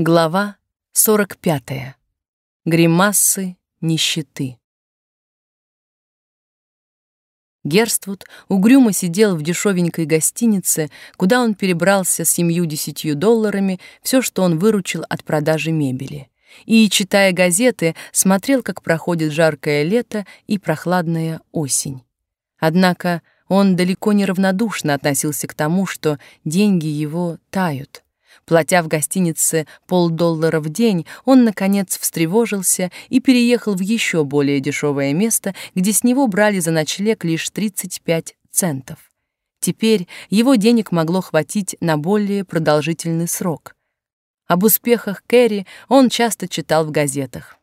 Глава 45. Гримасы нищеты. Герствуд угрюмо сидел в дешевенькой гостинице, куда он перебрался с семью-десятью долларами, все, что он выручил от продажи мебели. И, читая газеты, смотрел, как проходит жаркое лето и прохладная осень. Однако он далеко не равнодушно относился к тому, что деньги его тают — Платя в гостинице полдоллара в день, он, наконец, встревожился и переехал в еще более дешевое место, где с него брали за ночлег лишь 35 центов. Теперь его денег могло хватить на более продолжительный срок. Об успехах Кэрри он часто читал в газетах.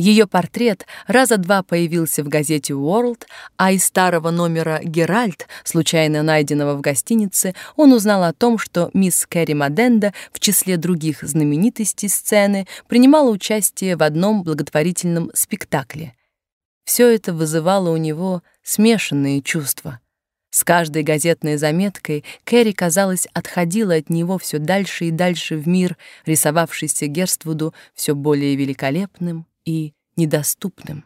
Ее портрет раза два появился в газете World, а из старого номера Геральт, случайно найденного в гостинице, он узнал о том, что мисс Кэрри Маденда в числе других знаменитостей сцены принимала участие в одном благотворительном спектакле. Все это вызывало у него смешанные чувства. С каждой газетной заметкой Кэрри, казалось, отходила от него все дальше и дальше в мир, рисовавшийся Герствуду все более великолепным и недоступным.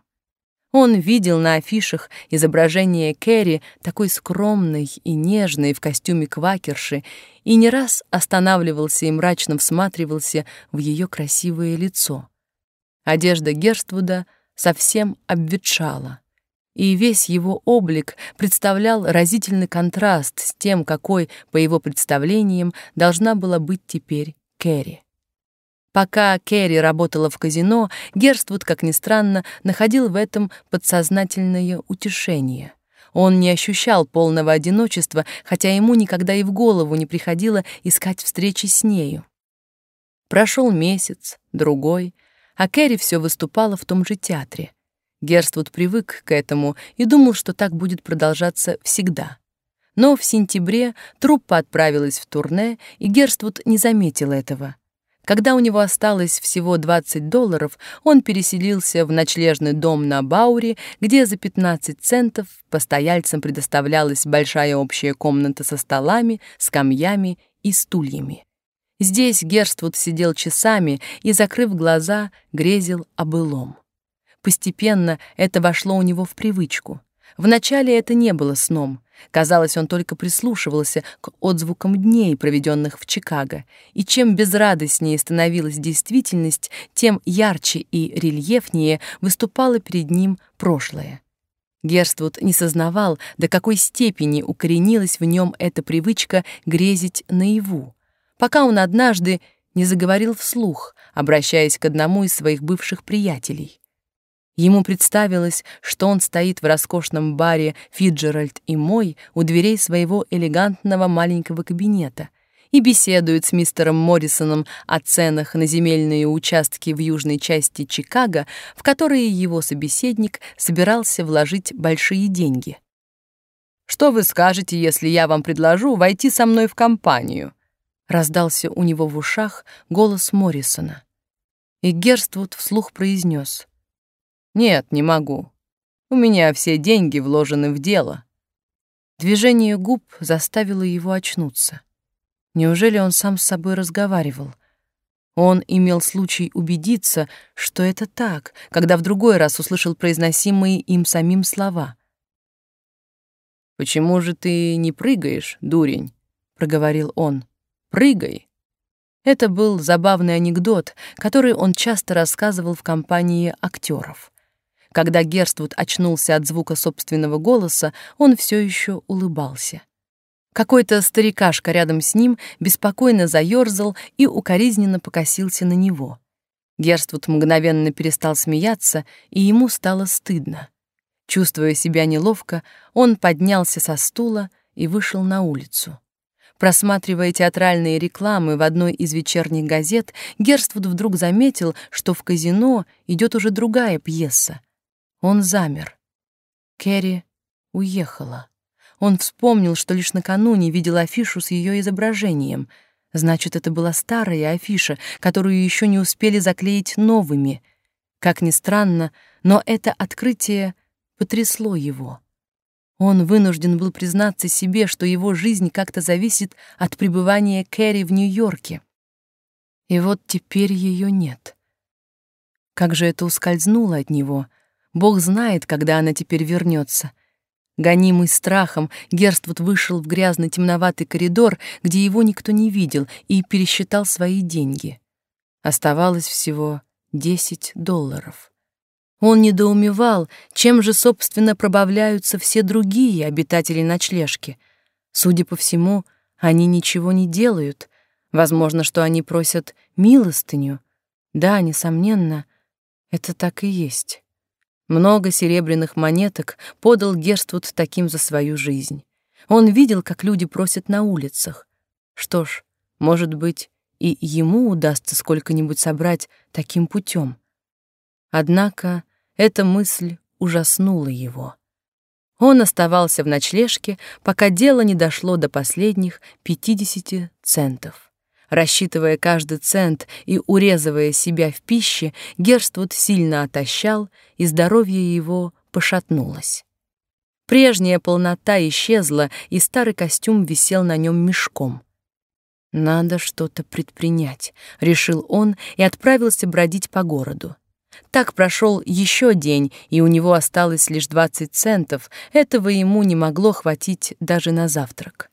Он видел на афишах изображение Кэрри, такой скромной и нежной в костюме квакерши, и не раз останавливался и мрачно всматривался в ее красивое лицо. Одежда Герствуда совсем обветшала, и весь его облик представлял разительный контраст с тем, какой, по его представлениям, должна была быть теперь Кэрри. Пока Кэрри работала в казино, Герствуд, как ни странно, находил в этом подсознательное утешение. Он не ощущал полного одиночества, хотя ему никогда и в голову не приходило искать встречи с нею. Прошел месяц, другой, а Кэрри все выступала в том же театре. Герствуд привык к этому и думал, что так будет продолжаться всегда. Но в сентябре труппа отправилась в турне, и Герствуд не заметил этого — когда у него осталось всего 20 долларов, он переселился в ночлежный дом на Бауре, где за 15 центов постояльцам предоставлялась большая общая комната со столами, скамьями и стульями. Здесь Герствуд сидел часами и, закрыв глаза, грезил о былом. Постепенно это вошло у него в привычку. Вначале это не было сном. Казалось, он только прислушивался к отзвукам дней, проведенных в Чикаго, и чем безрадостнее становилась действительность, тем ярче и рельефнее выступало перед ним прошлое. Герствуд не сознавал, до какой степени укоренилась в нем эта привычка грезить наяву, пока он однажды не заговорил вслух, обращаясь к одному из своих бывших приятелей. Ему представилось, что он стоит в роскошном баре «Фиджеральд и мой» у дверей своего элегантного маленького кабинета и беседует с мистером Моррисоном о ценах на земельные участки в южной части Чикаго, в которые его собеседник собирался вложить большие деньги. «Что вы скажете, если я вам предложу войти со мной в компанию?» раздался у него в ушах голос Моррисона. И Герствуд вслух произнес — нет, не могу. У меня все деньги вложены в дело. Движение губ заставило его очнуться. Неужели он сам с собой разговаривал? Он имел случай убедиться, что это так, когда в другой раз услышал произносимые им самим слова. «Почему же ты не прыгаешь, дурень?» — проговорил он. «Прыгай!» Это был забавный анекдот, который он часто рассказывал в компании актеров. Когда Герствуд очнулся от звука собственного голоса, он все еще улыбался. Какой-то старикашка рядом с ним беспокойно заерзал и укоризненно покосился на него. Герствуд мгновенно перестал смеяться, и ему стало стыдно. Чувствуя себя неловко, он поднялся со стула и вышел на улицу. Просматривая театральные рекламы в одной из вечерних газет, Герствуд вдруг заметил, что в казино идет уже другая пьеса. Он замер. Кэрри уехала. Он вспомнил, что лишь накануне видел афишу с ее изображением. Значит, это была старая афиша, которую еще не успели заклеить новыми. Как ни странно, но это открытие потрясло его. Он вынужден был признаться себе, что его жизнь как-то зависит от пребывания Кэрри в Нью-Йорке. И вот теперь ее нет. Как же это ускользнуло от него. Бог знает, когда она теперь вернется. Гонимый страхом, Герствуд вышел в грязный темноватый коридор, где его никто не видел, и пересчитал свои деньги. Оставалось всего десять долларов. Он недоумевал, чем же, собственно, пробавляются все другие обитатели ночлежки. Судя по всему, они ничего не делают. Возможно, что они просят милостыню. Да, несомненно, это так и есть. Много серебряных монеток подал Герствуд таким за свою жизнь. Он видел, как люди просят на улицах. Что ж, может быть, и ему удастся сколько-нибудь собрать таким путем. Однако эта мысль ужаснула его. Он оставался в ночлежке, пока дело не дошло до последних 50 центов. Рассчитывая каждый цент и урезывая себя в пище, Герствуд сильно отощал, и здоровье его пошатнулось. Прежняя полнота исчезла, и старый костюм висел на нем мешком. «Надо что-то предпринять», — решил он и отправился бродить по городу. Так прошел еще день, и у него осталось лишь 20 центов. Этого ему не могло хватить даже на завтрак.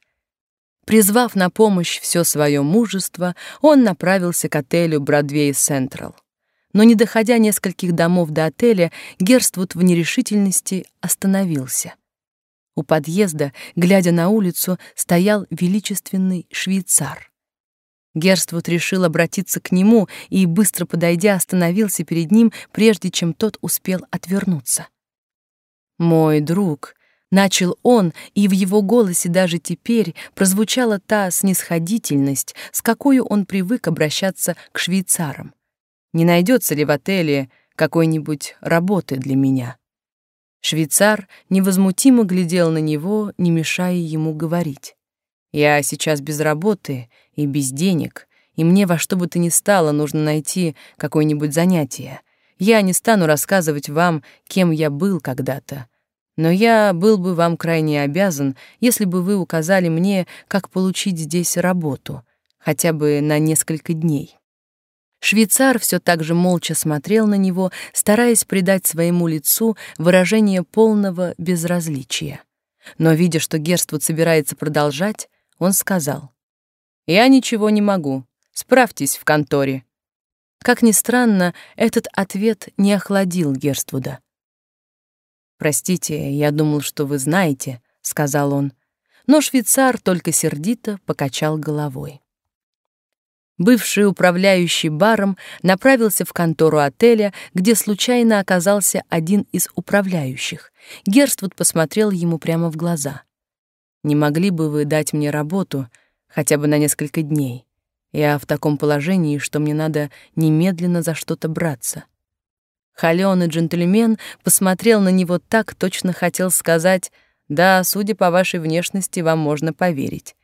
Призвав на помощь все свое мужество, он направился к отелю Бродвей Централ. Но не доходя нескольких домов до отеля, Герствуд в нерешительности остановился. У подъезда, глядя на улицу, стоял величественный швейцар. Герствуд решил обратиться к нему и, быстро подойдя, остановился перед ним, прежде чем тот успел отвернуться. «Мой друг», — начал он, и в его голосе даже теперь прозвучала та снисходительность, с какой он привык обращаться к швейцарам. «Не найдется ли в отеле какой-нибудь работы для меня?» Швейцар невозмутимо глядел на него, не мешая ему говорить. «Я сейчас без работы и без денег, и мне во что бы то ни стало нужно найти какое-нибудь занятие. Я не стану рассказывать вам, кем я был когда-то, но я был бы вам крайне обязан, если бы вы указали мне, как получить здесь работу, хотя бы на несколько дней. Швейцар все так же молча смотрел на него, стараясь придать своему лицу выражение полного безразличия. Но, видя, что Герствуд собирается продолжать, он сказал, я ничего не могу. Справьтесь в конторе. Как ни странно, этот ответ не охладил Герствуда. Простите, я думал, что вы знаете, сказал он. Но швейцар только сердито покачал головой. Бывший управляющий баром направился в контору отеля, где случайно оказался один из управляющих. Герствуд посмотрел ему прямо в глаза. «Не могли бы вы дать мне работу? хотя бы на несколько дней. Я в таком положении, что мне надо немедленно за что-то браться. Халёный джентльмен посмотрел на него так, точно хотел сказать, «Да, судя по вашей внешности, вам можно поверить».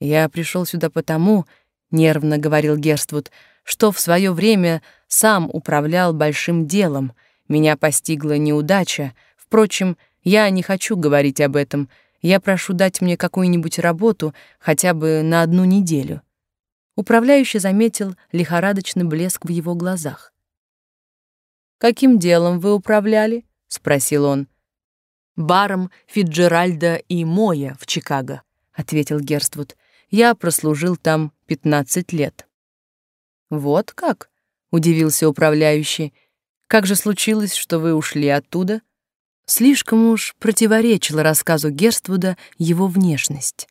«Я пришел сюда потому», — нервно говорил Герствуд, «что в свое время сам управлял большим делом. Меня постигла неудача. Впрочем, я не хочу говорить об этом. Я прошу дать мне какую-нибудь работу хотя бы на одну неделю. Управляющий заметил лихорадочный блеск в его глазах. Каким делом вы управляли? спросил он. Баром Фиджеральда и Моя в Чикаго, ответил Герствуд. Я прослужил там 15 лет. Вот как? удивился управляющий. Как же случилось, что вы ушли оттуда? Слишком уж противоречила рассказу Герствуда его внешность.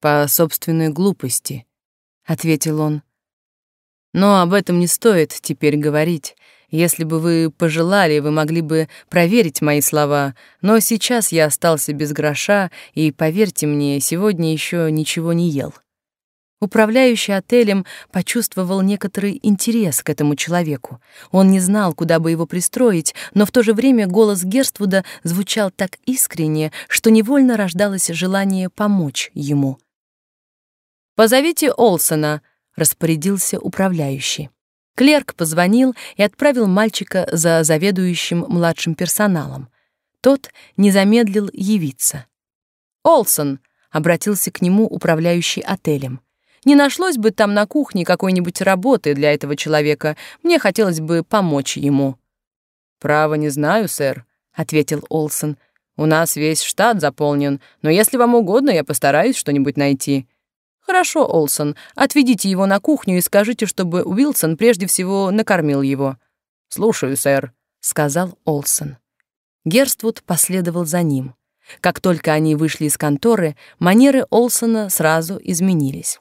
«По собственной глупости», — ответил он. «Но об этом не стоит теперь говорить. Если бы вы пожелали, вы могли бы проверить мои слова, но сейчас я остался без гроша, и, поверьте мне, сегодня еще ничего не ел». Управляющий отелем почувствовал некоторый интерес к этому человеку. Он не знал, куда бы его пристроить, но в то же время голос Герствуда звучал так искренне, что невольно рождалось желание помочь ему. «Позовите Олсона», — распорядился управляющий. Клерк позвонил и отправил мальчика за заведующим младшим персоналом. Тот не замедлил явиться. «Олсон», — обратился к нему управляющий отелем, Не нашлось бы там на кухне какой-нибудь работы для этого человека. Мне хотелось бы помочь ему». «Право не знаю, сэр», — ответил Олсон. «У нас весь штат заполнен, но если вам угодно, я постараюсь что-нибудь найти». «Хорошо, Олсон, отведите его на кухню и скажите, чтобы Уилсон прежде всего накормил его». «Слушаю, сэр», — сказал Олсон. Герствуд последовал за ним. Как только они вышли из конторы, манеры Олсона сразу изменились.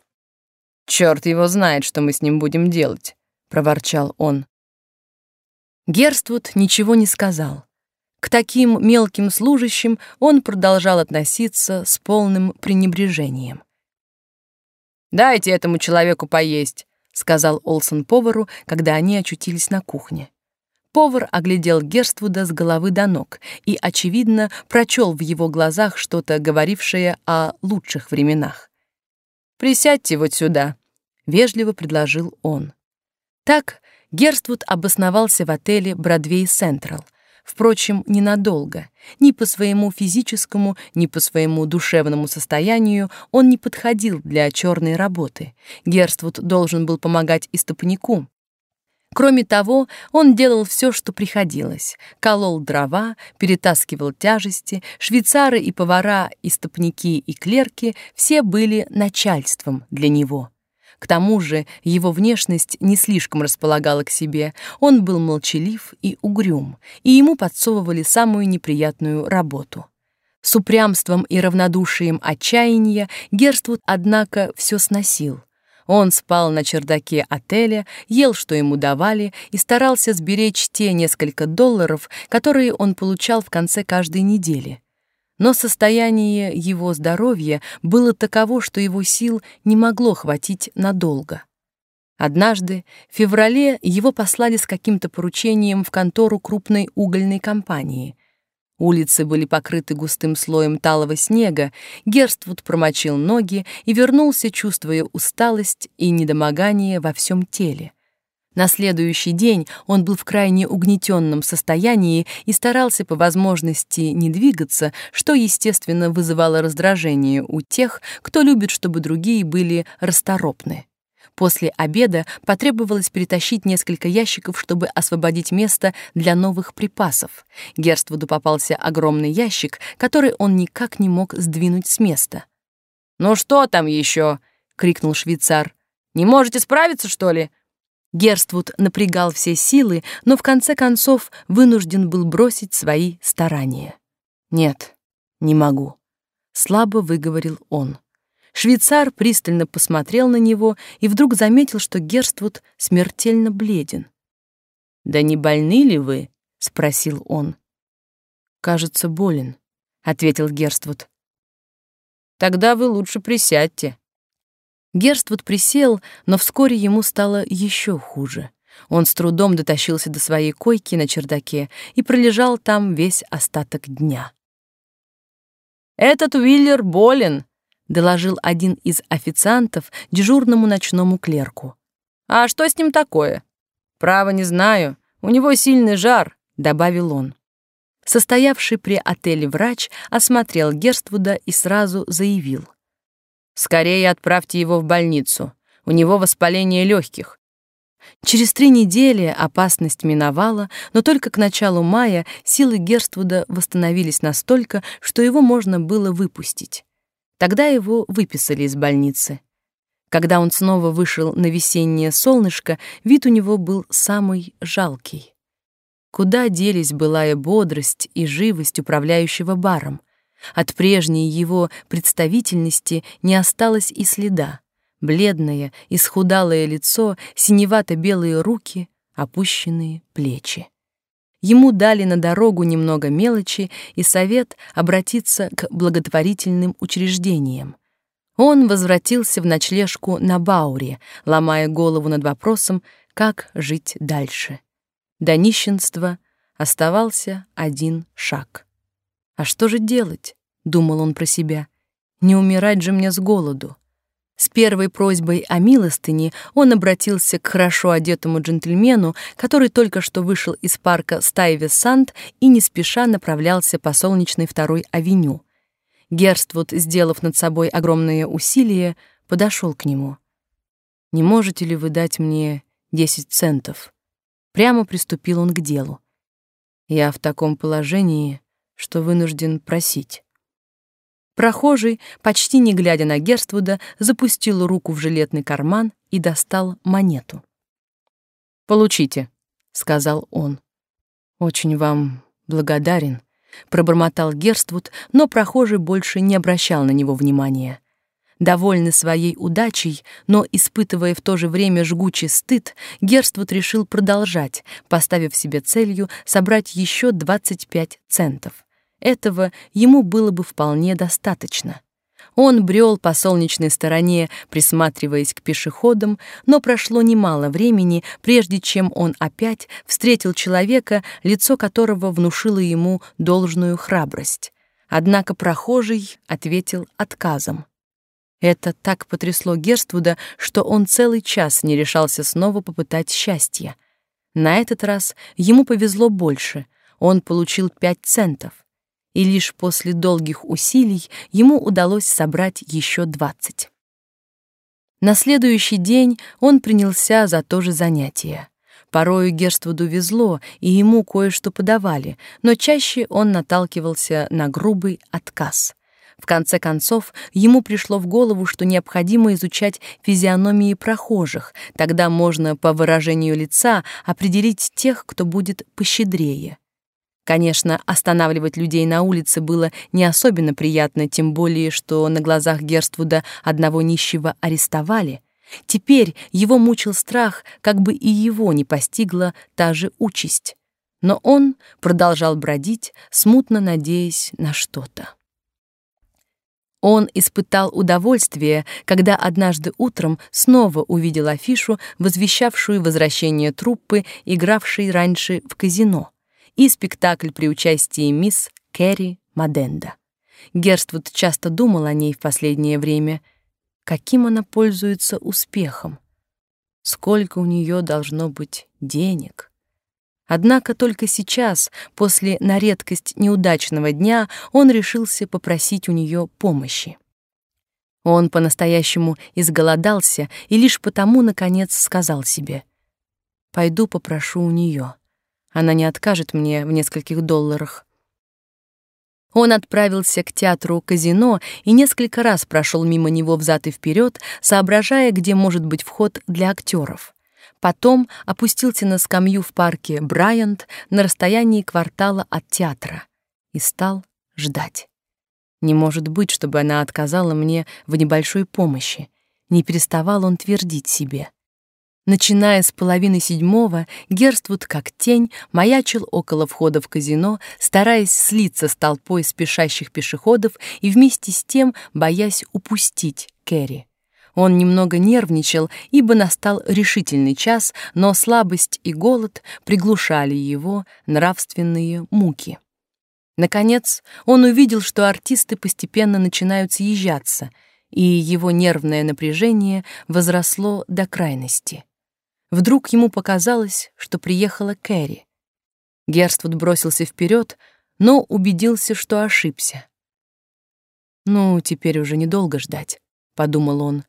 «Чёрт его знает, что мы с ним будем делать», — проворчал он. Герствуд ничего не сказал. К таким мелким служащим он продолжал относиться с полным пренебрежением. «Дайте этому человеку поесть», — сказал Олсон повару, когда они очутились на кухне. Повар оглядел Герствуда с головы до ног и, очевидно, прочел в его глазах что-то, говорившее о лучших временах. «Присядьте вот сюда», — вежливо предложил он. Так Герствуд обосновался в отеле «Бродвей Централ», Впрочем, ненадолго. Ни по своему физическому, ни по своему душевному состоянию он не подходил для черной работы. Герствуд должен был помогать истопнику, Кроме того, он делал все, что приходилось. Колол дрова, перетаскивал тяжести, швейцары и повара, и стопники, и клерки все были начальством для него. К тому же его внешность не слишком располагала к себе, он был молчалив и угрюм, и ему подсовывали самую неприятную работу. С упрямством и равнодушием отчаяния Герствуд, однако, все сносил — он спал на чердаке отеля, ел, что ему давали, и старался сберечь те несколько долларов, которые он получал в конце каждой недели. Но состояние его здоровья было таково, что его сил не могло хватить надолго. Однажды, в феврале, его послали с каким-то поручением в контору крупной угольной компании — Улицы были покрыты густым слоем талого снега, Герствуд промочил ноги и вернулся, чувствуя усталость и недомогание во всем теле. На следующий день он был в крайне угнетенном состоянии и старался по возможности не двигаться, что, естественно, вызывало раздражение у тех, кто любит, чтобы другие были расторопны. После обеда потребовалось перетащить несколько ящиков, чтобы освободить место для новых припасов. Герствуду попался огромный ящик, который он никак не мог сдвинуть с места. «Ну что там еще?» — крикнул швейцар. «Не можете справиться, что ли?» Герствуд напрягал все силы, но в конце концов вынужден был бросить свои старания. «Нет, не могу», — слабо выговорил он. Швейцар пристально посмотрел на него и вдруг заметил, что Герствуд смертельно бледен. «Да не больны ли вы?» — спросил он. «Кажется, болен», — ответил Герствуд. «Тогда вы лучше присядьте». Герствуд присел, но вскоре ему стало еще хуже. Он с трудом дотащился до своей койки на чердаке и пролежал там весь остаток дня. «Этот Уиллер болен», доложил один из официантов дежурному ночному клерку. А что с ним такое? Право не знаю. У него сильный жар, добавил он. Состоявший при отеле врач осмотрел Герствуда и сразу заявил: "Скорее отправьте его в больницу. У него воспаление легких. Через три недели опасность миновала, но только к началу мая силы Герствуда восстановились настолько, что его можно было выпустить. Тогда его выписали из больницы. Когда он снова вышел на весеннее солнышко, вид у него был самый жалкий. Куда делись былая бодрость и живость управляющего баром? От прежней его представительности не осталось и следа. Бледное, исхудалое лицо, синевато-белые руки, опущенные плечи. Ему дали на дорогу немного мелочи и совет обратиться к благотворительным учреждениям. Он возвратился в ночлежку на Бауре, ломая голову над вопросом, как жить дальше. До нищенства оставался один шаг. «А что же делать?» — думал он про себя. «Не умирать же мне с голоду». С первой просьбой о милостыне он обратился к хорошо одетому джентльмену, который только что вышел из парка Стайве-Сант и не спеша направлялся по солнечной второй авеню. Герствуд, сделав над собой огромные усилия, подошел к нему. Не можете ли вы дать мне десять центов? Прямо приступил он к делу. Я в таком положении, что вынужден просить. Прохожий, почти не глядя на Герствуда, запустил руку в жилетный карман и достал монету. «Получите», — сказал он. «Очень вам благодарен», — пробормотал Герствуд, но прохожий больше не обращал на него внимания. Довольный своей удачей, но испытывая в то же время жгучий стыд, Герствуд решил продолжать, поставив себе целью собрать еще 25 центов. Этого ему было бы вполне достаточно. Он брел по солнечной стороне, присматриваясь к пешеходам, но прошло немало времени, прежде чем он опять встретил человека, лицо которого внушило ему должную храбрость. Однако прохожий ответил отказом. Это так потрясло Герствуда, что он целый час не решался снова попытать счастье. На этот раз ему повезло больше. Он получил пять центов и лишь после долгих усилий ему удалось собрать еще двадцать. На следующий день он принялся за то же занятие. Порою Герствуду везло, и ему кое-что подавали, но чаще он наталкивался на грубый отказ. В конце концов, ему пришло в голову, что необходимо изучать физиономии прохожих, тогда можно по выражению лица определить тех, кто будет пощедрее. Конечно, останавливать людей на улице было не особенно приятно, тем более, что на глазах Герствуда одного нищего арестовали. Теперь его мучил страх, как бы и его не постигла та же участь. Но он продолжал бродить, смутно надеясь на что-то. Он испытал удовольствие, когда однажды утром снова увидел афишу, возвещавшую возвращение труппы, игравшей раньше в казино и спектакль при участии мисс Кэрри Маденда. Герствуд часто думал о ней в последнее время. Каким она пользуется успехом? Сколько у нее должно быть денег? Однако только сейчас, после на редкость неудачного дня, он решился попросить у нее помощи. Он по-настоящему изголодался и лишь потому, наконец, сказал себе «Пойду попрошу у нее». Она не откажет мне в нескольких долларах. Он отправился к театру казино и несколько раз прошел мимо него взад и вперед, соображая, где может быть вход для актеров. Потом опустился на скамью в парке Брайант на расстоянии квартала от театра и стал ждать. Не может быть, чтобы она отказала мне в небольшой помощи. Не переставал он твердить себе. Начиная с половины седьмого, Герствуд, как тень, маячил около входа в казино, стараясь слиться с толпой спешащих пешеходов и вместе с тем боясь упустить Кэрри. Он немного нервничал, ибо настал решительный час, но слабость и голод приглушали его нравственные муки. Наконец, он увидел, что артисты постепенно начинают съезжаться, и его нервное напряжение возросло до крайности. Вдруг ему показалось, что приехала Кэрри. Герствуд бросился вперед, но убедился, что ошибся. «Ну, теперь уже недолго ждать», — подумал он.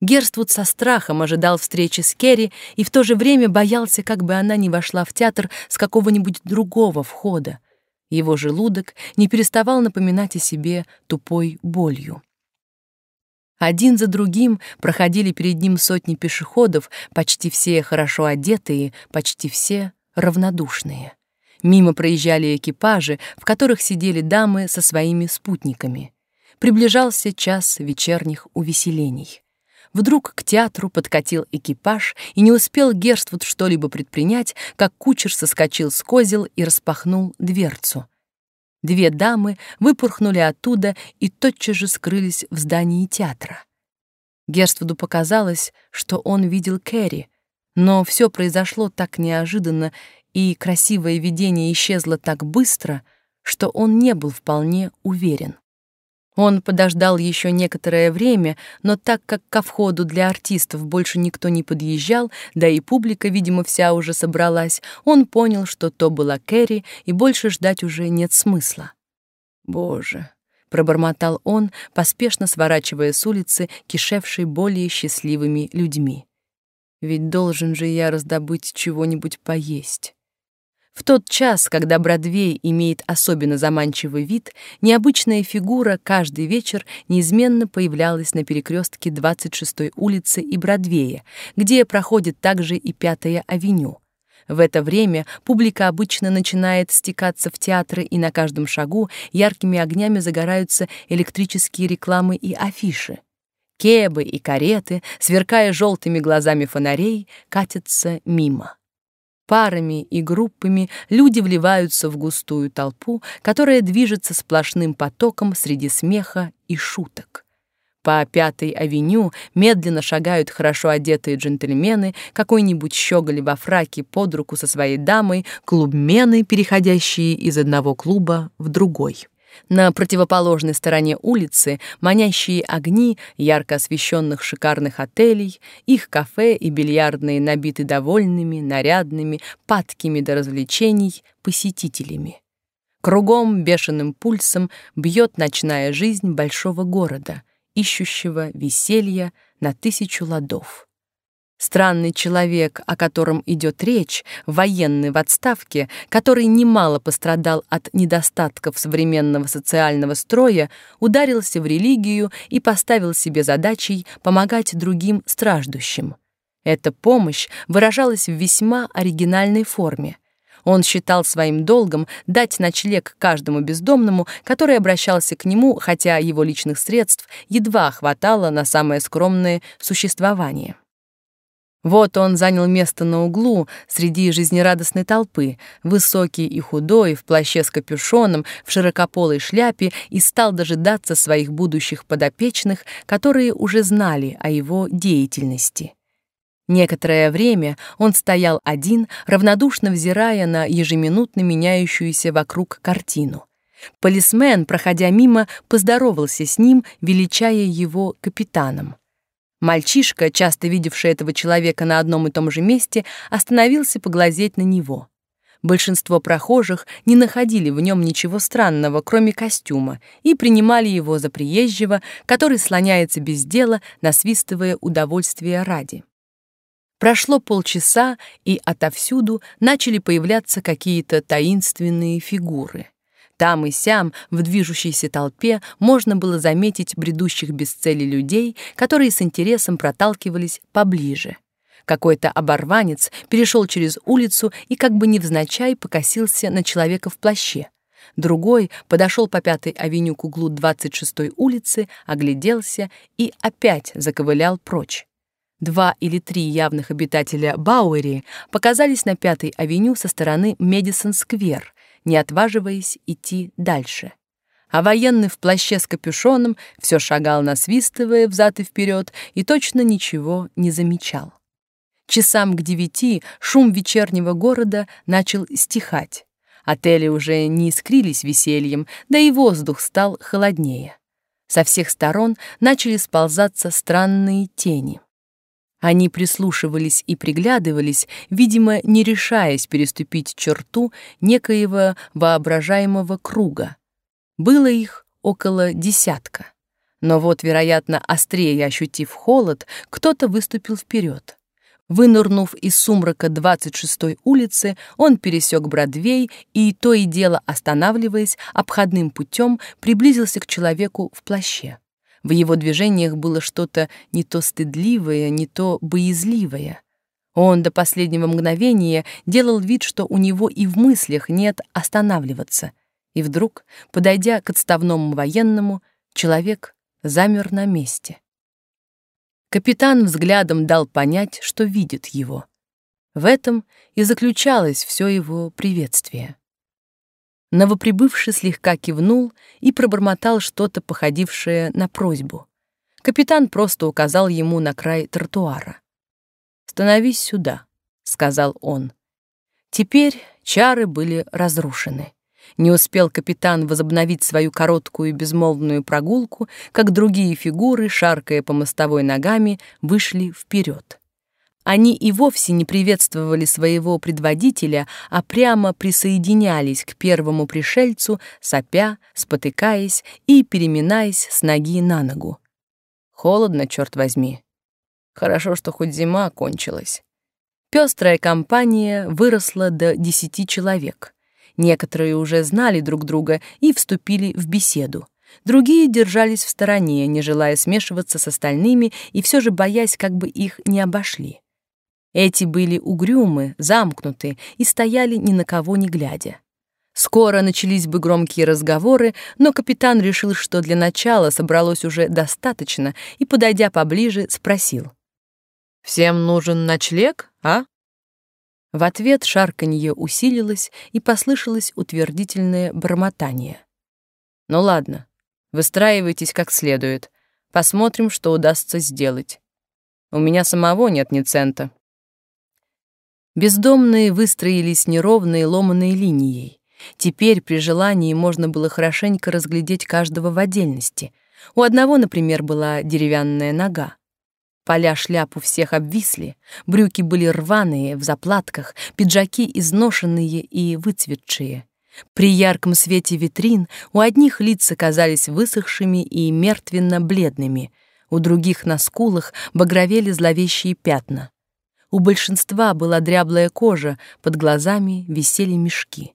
Герствуд со страхом ожидал встречи с Керри и в то же время боялся, как бы она не вошла в театр с какого-нибудь другого входа. Его желудок не переставал напоминать о себе тупой болью. Один за другим проходили перед ним сотни пешеходов, почти все хорошо одетые, почти все равнодушные. Мимо проезжали экипажи, в которых сидели дамы со своими спутниками. Приближался час вечерних увеселений. Вдруг к театру подкатил экипаж, и не успел Герствуд что-либо предпринять, как кучер соскочил с козел и распахнул дверцу. Две дамы выпорхнули оттуда и тотчас же скрылись в здании театра. Герствуду показалось, что он видел Кэрри, но все произошло так неожиданно, и красивое видение исчезло так быстро, что он не был вполне уверен. Он подождал еще некоторое время, но так как ко входу для артистов больше никто не подъезжал, да и публика, видимо, вся уже собралась, он понял, что то была Кэрри, и больше ждать уже нет смысла. «Боже!» — пробормотал он, поспешно сворачивая с улицы, кишевшей более счастливыми людьми. Ведь должен же я раздобыть чего-нибудь поесть. В тот час, когда Бродвей имеет особенно заманчивый вид, необычная фигура каждый вечер неизменно появлялась на перекрестке 26-й улицы и Бродвея, где проходит также и Пятая авеню. В это время публика обычно начинает стекаться в театры, и на каждом шагу яркими огнями загораются электрические рекламы и афиши. Кебы и кареты, сверкая желтыми глазами фонарей, катятся мимо. Парами и группами люди вливаются в густую толпу, которая движется сплошным потоком среди смеха и шуток. По Пятой авеню медленно шагают хорошо одетые джентльмены, какой-нибудь щеголь во фраке под руку со своей дамой, клубмены, переходящие из одного клуба в другой. На противоположной стороне улицы манящие огни ярко освещенных шикарных отелей, их кафе и бильярдные набиты довольными, нарядными, падкими до развлечений посетителями. Кругом бешеным пульсом бьет ночная жизнь большого города, ищущего веселья на тысячу ладов. Странный человек, о котором идет речь, военный в отставке, который немало пострадал от недостатков современного социального строя, ударился в религию и поставил себе задачей помогать другим страждущим. Эта помощь выражалась в весьма оригинальной форме. Он считал своим долгом дать ночлег каждому бездомному, который обращался к нему, хотя его личных средств едва хватало на самое скромное существование. Вот он занял место на углу среди жизнерадостной толпы, высокий и худой, в плаще с капюшоном, в широкополой шляпе и стал дожидаться своих будущих подопечных, которые уже знали о его деятельности. Некоторое время он стоял один, равнодушно взирая на ежеминутно меняющуюся вокруг картину. Полисмен, проходя мимо, поздоровался с ним, величая его капитаном. Мальчишка, часто видевший этого человека на одном и том же месте, остановился поглазеть на него. Большинство прохожих не находили в нем ничего странного, кроме костюма, и принимали его за приезжего, который слоняется без дела, насвистывая удовольствие ради. Прошло полчаса, и отовсюду начали появляться какие-то таинственные фигуры. Там и сям, в движущейся толпе, можно было заметить бредущих без цели людей, которые с интересом проталкивались поближе. Какой-то оборванец перешел через улицу и как бы невзначай покосился на человека в плаще. Другой подошел по Пятой авеню к углу 26-й улицы, огляделся и опять заковылял прочь. Два или три явных обитателя Бауэри показались на Пятой авеню со стороны Медисон-сквер не отваживаясь идти дальше. А военный в плаще с капюшоном все шагал, насвистывая взад и вперед, и точно ничего не замечал. Часам к девяти шум вечернего города начал стихать. Отели уже не искрились весельем, да и воздух стал холоднее. Со всех сторон начали сползаться странные тени. Они прислушивались и приглядывались, видимо, не решаясь переступить черту некоего воображаемого круга. Было их около десятка. Но вот, вероятно, острее ощутив холод, кто-то выступил вперед. Вынырнув из сумрака 26-й улицы, он пересек Бродвей и, то и дело останавливаясь, обходным путем приблизился к человеку в плаще. В его движениях было что-то не то стыдливое, не то боязливое. Он до последнего мгновения делал вид, что у него и в мыслях нет останавливаться. И вдруг, подойдя к отставному военному, человек замер на месте. Капитан взглядом дал понять, что видит его. В этом и заключалось все его приветствие. Новоприбывший слегка кивнул и пробормотал что-то походившее на просьбу. Капитан просто указал ему на край тротуара. «Становись сюда», — сказал он. Теперь чары были разрушены. Не успел капитан возобновить свою короткую и безмолвную прогулку, как другие фигуры, шаркая по мостовой ногами, вышли вперед. Они и вовсе не приветствовали своего предводителя, а прямо присоединялись к первому пришельцу, сопя, спотыкаясь и переминаясь с ноги на ногу. Холодно, черт возьми. Хорошо, что хоть зима кончилась. Пестрая компания выросла до десяти человек. Некоторые уже знали друг друга и вступили в беседу. Другие держались в стороне, не желая смешиваться с остальными и все же боясь, как бы их не обошли. Эти были угрюмы, замкнуты и стояли ни на кого не глядя. Скоро начались бы громкие разговоры, но капитан решил, что для начала собралось уже достаточно, и, подойдя поближе, спросил. «Всем нужен ночлег, а?» В ответ шарканье усилилось, и послышалось утвердительное бормотание. «Ну ладно, выстраивайтесь как следует. Посмотрим, что удастся сделать. У меня самого нет ни цента». Бездомные выстроились неровной ломаной линией. Теперь при желании можно было хорошенько разглядеть каждого в отдельности. У одного, например, была деревянная нога. Поля шляп у всех обвисли, брюки были рваные, в заплатках, пиджаки изношенные и выцветшие. При ярком свете витрин у одних лица казались высохшими и мертвенно-бледными, у других на скулах багровели зловещие пятна. У большинства была дряблая кожа, под глазами висели мешки.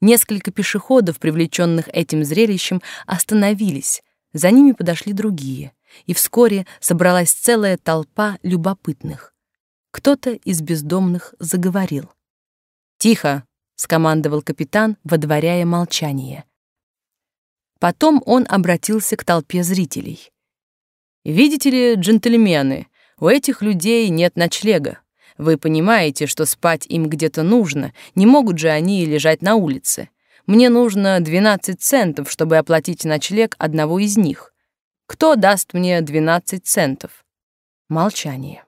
Несколько пешеходов, привлеченных этим зрелищем, остановились. За ними подошли другие, и вскоре собралась целая толпа любопытных. Кто-то из бездомных заговорил. «Тихо!» — скомандовал капитан, водворяя молчание. Потом он обратился к толпе зрителей. «Видите ли, джентльмены, у этих людей нет ночлега. Вы понимаете, что спать им где-то нужно, не могут же они лежать на улице. Мне нужно 12 центов, чтобы оплатить ночлег одного из них. Кто даст мне 12 центов? Молчание.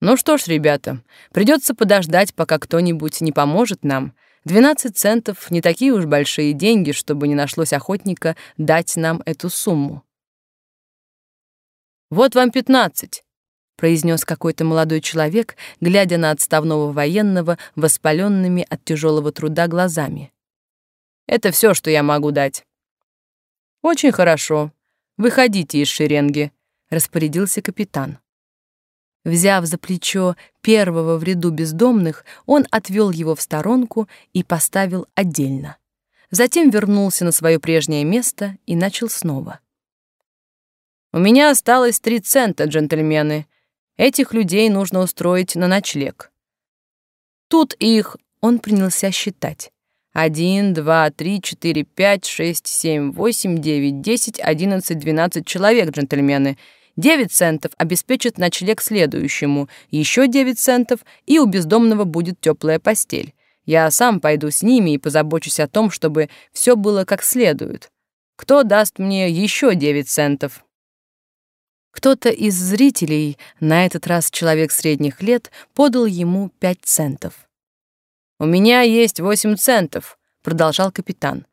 Ну что ж, ребята, придется подождать, пока кто-нибудь не поможет нам. 12 центов не такие уж большие деньги, чтобы не нашлось охотника дать нам эту сумму. Вот вам 15 произнес какой-то молодой человек, глядя на отставного военного воспаленными от тяжелого труда глазами. Это все, что я могу дать. Очень хорошо. Выходите из шеренги, распорядился капитан. Взяв за плечо первого в ряду бездомных, он отвел его в сторонку и поставил отдельно. Затем вернулся на свое прежнее место и начал снова. «У меня осталось три цента, джентльмены. Этих людей нужно устроить на ночлег. Тут их он принялся считать. Один, два, три, четыре, пять, шесть, семь, восемь, девять, десять, одиннадцать, двенадцать человек, джентльмены. Девять центов обеспечит ночлег следующему, еще девять центов, и у бездомного будет теплая постель. Я сам пойду с ними и позабочусь о том, чтобы все было как следует. Кто даст мне еще девять центов?» Кто-то из зрителей, на этот раз человек средних лет, подал ему пять центов. «У меня есть восемь центов», — продолжал капитан.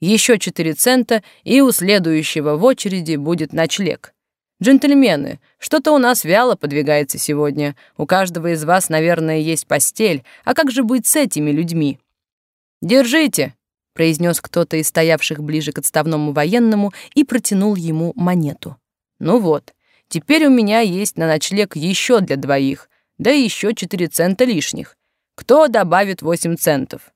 «Еще четыре цента, и у следующего в очереди будет ночлег. Джентльмены, что-то у нас вяло подвигается сегодня. У каждого из вас, наверное, есть постель. А как же быть с этими людьми?» «Держите», — произнес кто-то из стоявших ближе к отставному военному и протянул ему монету. «Ну вот, Теперь у меня есть на ночлег еще для двоих, да еще четыре цента лишних. Кто добавит восемь центов?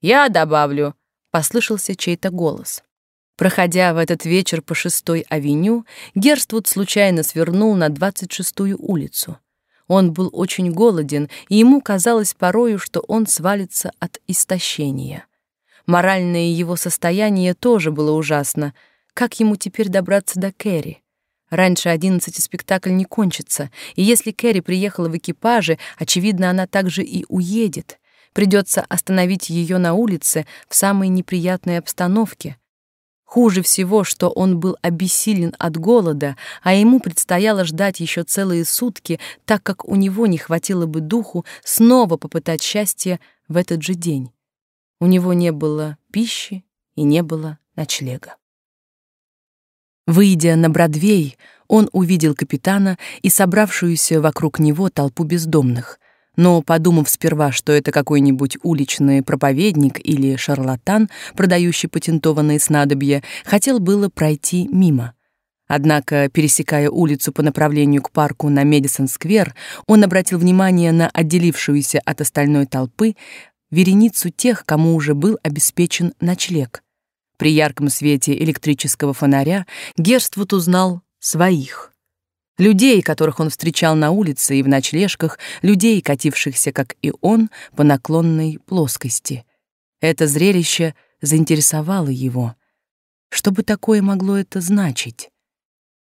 Я добавлю, послышался чей-то голос. Проходя в этот вечер по шестой авеню, Герствуд случайно свернул на двадцать шестую улицу. Он был очень голоден, и ему казалось порою, что он свалится от истощения. Моральное его состояние тоже было ужасно. Как ему теперь добраться до Кэрри? Раньше одиннадцати спектакль не кончится, и если Кэрри приехала в экипаже, очевидно, она также и уедет. Придется остановить ее на улице в самой неприятной обстановке. Хуже всего, что он был обессилен от голода, а ему предстояло ждать еще целые сутки, так как у него не хватило бы духу снова попытать счастье в этот же день. У него не было пищи и не было ночлега. Выйдя на Бродвей, он увидел капитана и собравшуюся вокруг него толпу бездомных. Но, подумав сперва, что это какой-нибудь уличный проповедник или шарлатан, продающий патентованные снадобья, хотел было пройти мимо. Однако, пересекая улицу по направлению к парку на Медисон-сквер, он обратил внимание на отделившуюся от остальной толпы вереницу тех, кому уже был обеспечен ночлег. При ярком свете электрического фонаря Герствуд узнал своих. Людей, которых он встречал на улице и в ночлежках, людей, катившихся, как и он, по наклонной плоскости. Это зрелище заинтересовало его. Что бы такое могло это значить?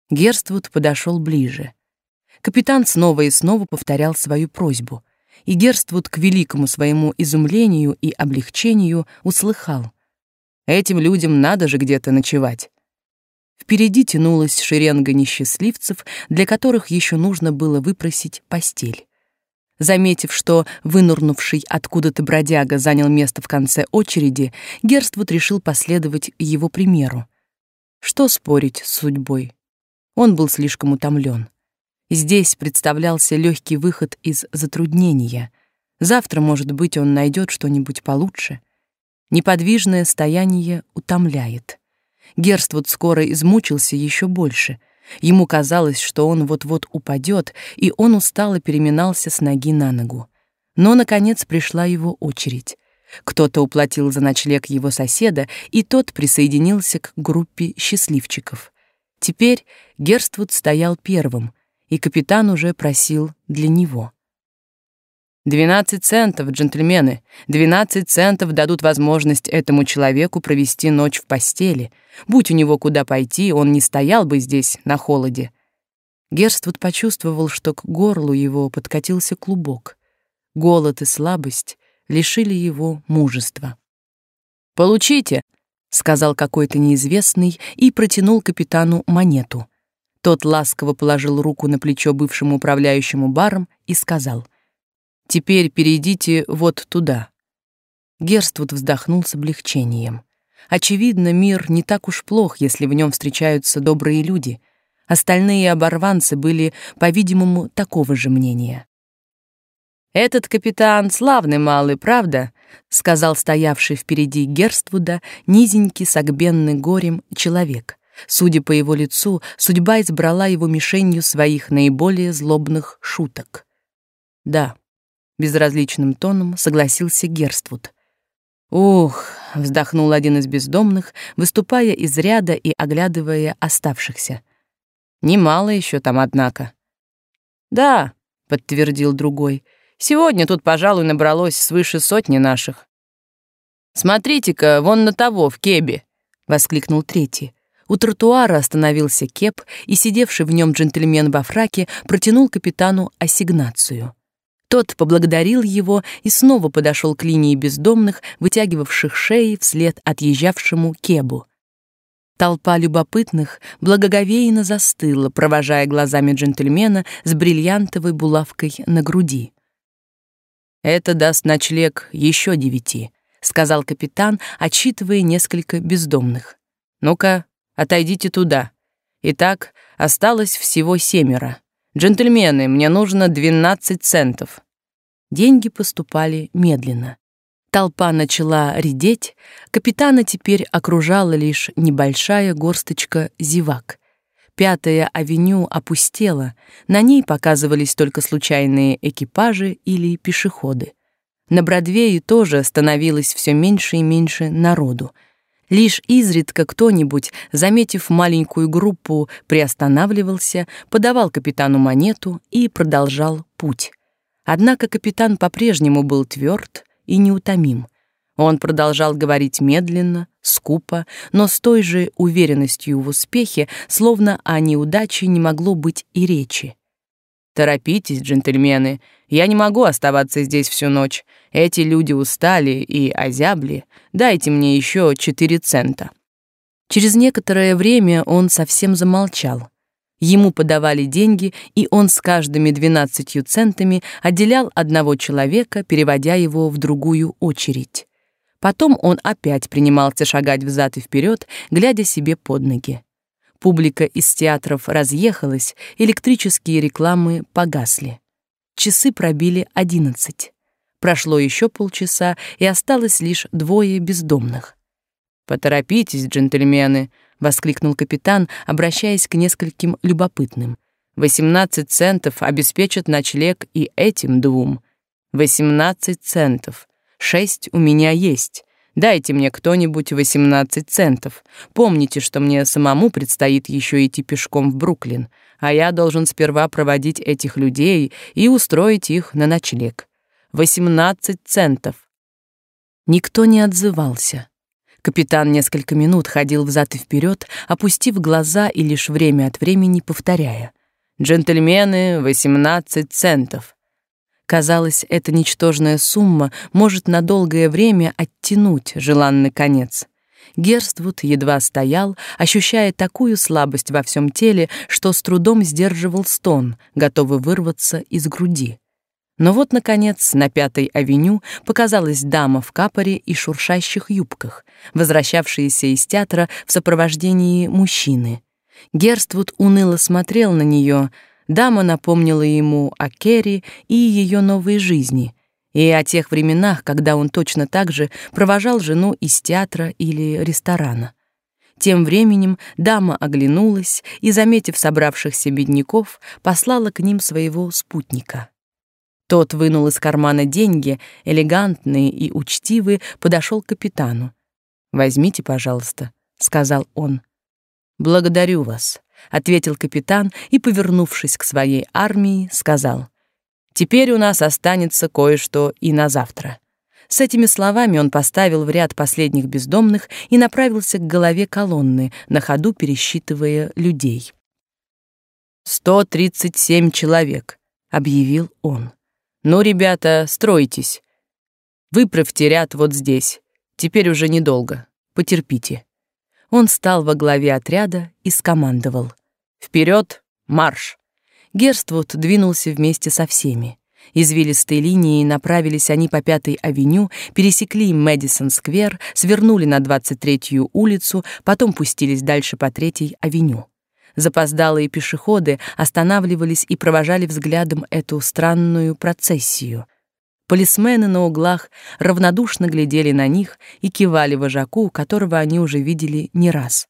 Герствуд подошел ближе. Капитан снова и снова повторял свою просьбу, и Герствуд к великому своему изумлению и облегчению услыхал. Этим людям надо же где-то ночевать. Впереди тянулась шеренга несчастливцев, для которых еще нужно было выпросить постель. Заметив, что вынурнувший откуда-то бродяга занял место в конце очереди, Герствуд решил последовать его примеру. Что спорить с судьбой? Он был слишком утомлен. Здесь представлялся легкий выход из затруднения. Завтра, может быть, он найдет что-нибудь получше. Неподвижное стояние утомляет. Герствуд скоро измучился еще больше. Ему казалось, что он вот-вот упадет, и он устало переминался с ноги на ногу. Но, наконец, пришла его очередь. Кто-то уплатил за ночлег его соседа, и тот присоединился к группе счастливчиков. Теперь Герствуд стоял первым, и капитан уже просил для него. «Двенадцать центов, джентльмены, двенадцать центов дадут возможность этому человеку провести ночь в постели. Будь у него куда пойти, он не стоял бы здесь на холоде». Герствуд почувствовал, что к горлу его подкатился клубок. Голод и слабость лишили его мужества. «Получите!» сказал какой-то неизвестный и протянул капитану монету. Тот ласково положил руку на плечо бывшему управляющему баром и сказал: "Теперь перейдите вот туда". Герствуд вздохнул с облегчением. Очевидно, мир не так уж плох, если в нем встречаются добрые люди. Остальные оборванцы были, по-видимому, такого же мнения. Этот капитан славный малый, правда? сказал стоявший впереди Герствуда низенький, согбенный горем человек. Судя по его лицу, судьба избрала его мишенью своих наиболее злобных шуток. Да, безразличным тоном согласился Герствуд. Ух, вздохнул один из бездомных, выступая из ряда и оглядывая оставшихся. Немало еще там, однако. Да, подтвердил другой. Сегодня тут, пожалуй, набралось свыше сотни наших. Смотрите-ка, вон на того, в кебе, воскликнул третий. У тротуара остановился кеп, и сидевший в нем джентльмен во фраке протянул капитану ассигнацию. Тот поблагодарил его и снова подошел к линии бездомных, вытягивавших шеи вслед отъезжавшему кебу. Толпа любопытных благоговейно застыла, провожая глазами джентльмена с бриллиантовой булавкой на груди. Это даст ночлег еще девяти, сказал капитан, отчитывая несколько бездомных. Ну-ка, отойдите туда. Итак, осталось всего семеро. Джентльмены, мне нужно двенадцать центов. Деньги поступали медленно. Толпа начала редеть, капитана теперь окружала лишь небольшая горсточка зевак. Пятая авеню опустела, на ней показывались только случайные экипажи или пешеходы. На Бродвее тоже становилось все меньше и меньше народу. Лишь изредка кто-нибудь, заметив маленькую группу, приостанавливался, подавал капитану монету и продолжал путь. Однако капитан по-прежнему был тверд и неутомим. Он продолжал говорить медленно, скупо, но с той же уверенностью в успехе, словно о неудаче не могло быть и речи. «Торопитесь, джентльмены, я не могу оставаться здесь всю ночь. Эти люди устали и озябли. Дайте мне еще четыре цента». Через некоторое время он совсем замолчал. Ему подавали деньги, и он с каждыми двенадцатью центами отделял одного человека, переводя его в другую очередь. Потом он опять принимался шагать взад и вперед, глядя себе под ноги. Публика из театров разъехалась, электрические рекламы погасли. Часы пробили одиннадцать. Прошло еще полчаса, и осталось лишь двое бездомных. «Поторопитесь, джентльмены!» — воскликнул капитан, обращаясь к нескольким любопытным. «Восемнадцать центов обеспечат ночлег и этим двум. Восемнадцать центов. Шесть у меня есть. Дайте мне кто-нибудь восемнадцать центов. Помните, что мне самому предстоит еще идти пешком в Бруклин, а я должен сперва проводить этих людей и устроить их на ночлег. Восемнадцать центов». Никто не отзывался. Капитан несколько минут ходил взад и вперед, опустив глаза и лишь время от времени повторяя. «Джентльмены, 18 центов». Казалось, эта ничтожная сумма может на долгое время оттянуть желанный конец. Герствуд едва стоял, ощущая такую слабость во всем теле, что с трудом сдерживал стон, готовый вырваться из груди. Но вот, наконец, на Пятой авеню показалась дама в капоре и шуршащих юбках, возвращавшаяся из театра в сопровождении мужчины. Герствуд уныло смотрел на нее. Дама напомнила ему о Керри и ее новой жизни, и о тех временах, когда он точно так же провожал жену из театра или ресторана. Тем временем дама оглянулась и, заметив собравшихся бедняков, послала к ним своего спутника. Тот вынул из кармана деньги, элегантные и учтивые, подошел к капитану. «Возьмите, пожалуйста», — сказал он. «Благодарю вас», — ответил капитан и, повернувшись к своей армии, сказал. «Теперь у нас останется кое-что и на завтра». С этими словами он поставил в ряд последних бездомных и направился к голове колонны, на ходу пересчитывая людей. «Сто тридцать семь человек», — объявил он. «Ну, ребята, стройтесь. Выправьте ряд вот здесь. Теперь уже недолго. Потерпите». Он стал во главе отряда и скомандовал. «Вперед! Марш!» Герствуд двинулся вместе со всеми. Извилистой линией направились они по Пятой авеню, пересекли Мэдисон-сквер, свернули на 23-ю улицу, потом пустились дальше по Третьей авеню. Запоздалые пешеходы останавливались и провожали взглядом эту странную процессию. Полисмены на углах равнодушно глядели на них и кивали вожаку, которого они уже видели не раз.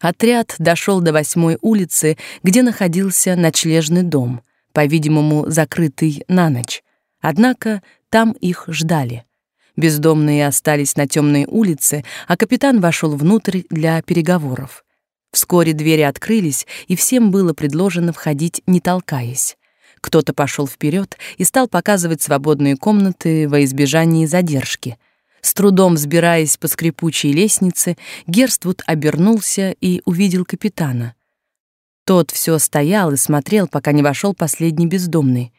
Отряд дошел до восьмой улицы, где находился ночлежный дом, по-видимому, закрытый на ночь. Однако там их ждали. Бездомные остались на темной улице, а капитан вошел внутрь для переговоров. Вскоре двери открылись, и всем было предложено входить, не толкаясь. Кто-то пошел вперед и стал показывать свободные комнаты во избежание задержки. С трудом взбираясь по скрипучей лестнице, Герствуд обернулся и увидел капитана. Тот все стоял и смотрел, пока не вошел последний бездомный.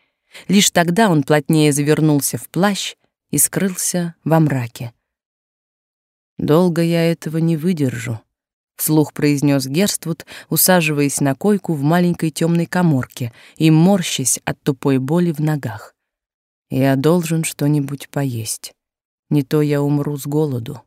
Лишь тогда он плотнее завернулся в плащ и скрылся во мраке. «Долго я этого не выдержу», вслух произнес Герствуд, усаживаясь на койку в маленькой темной каморке и морщась от тупой боли в ногах. Я должен что-нибудь поесть. Не то я умру с голоду.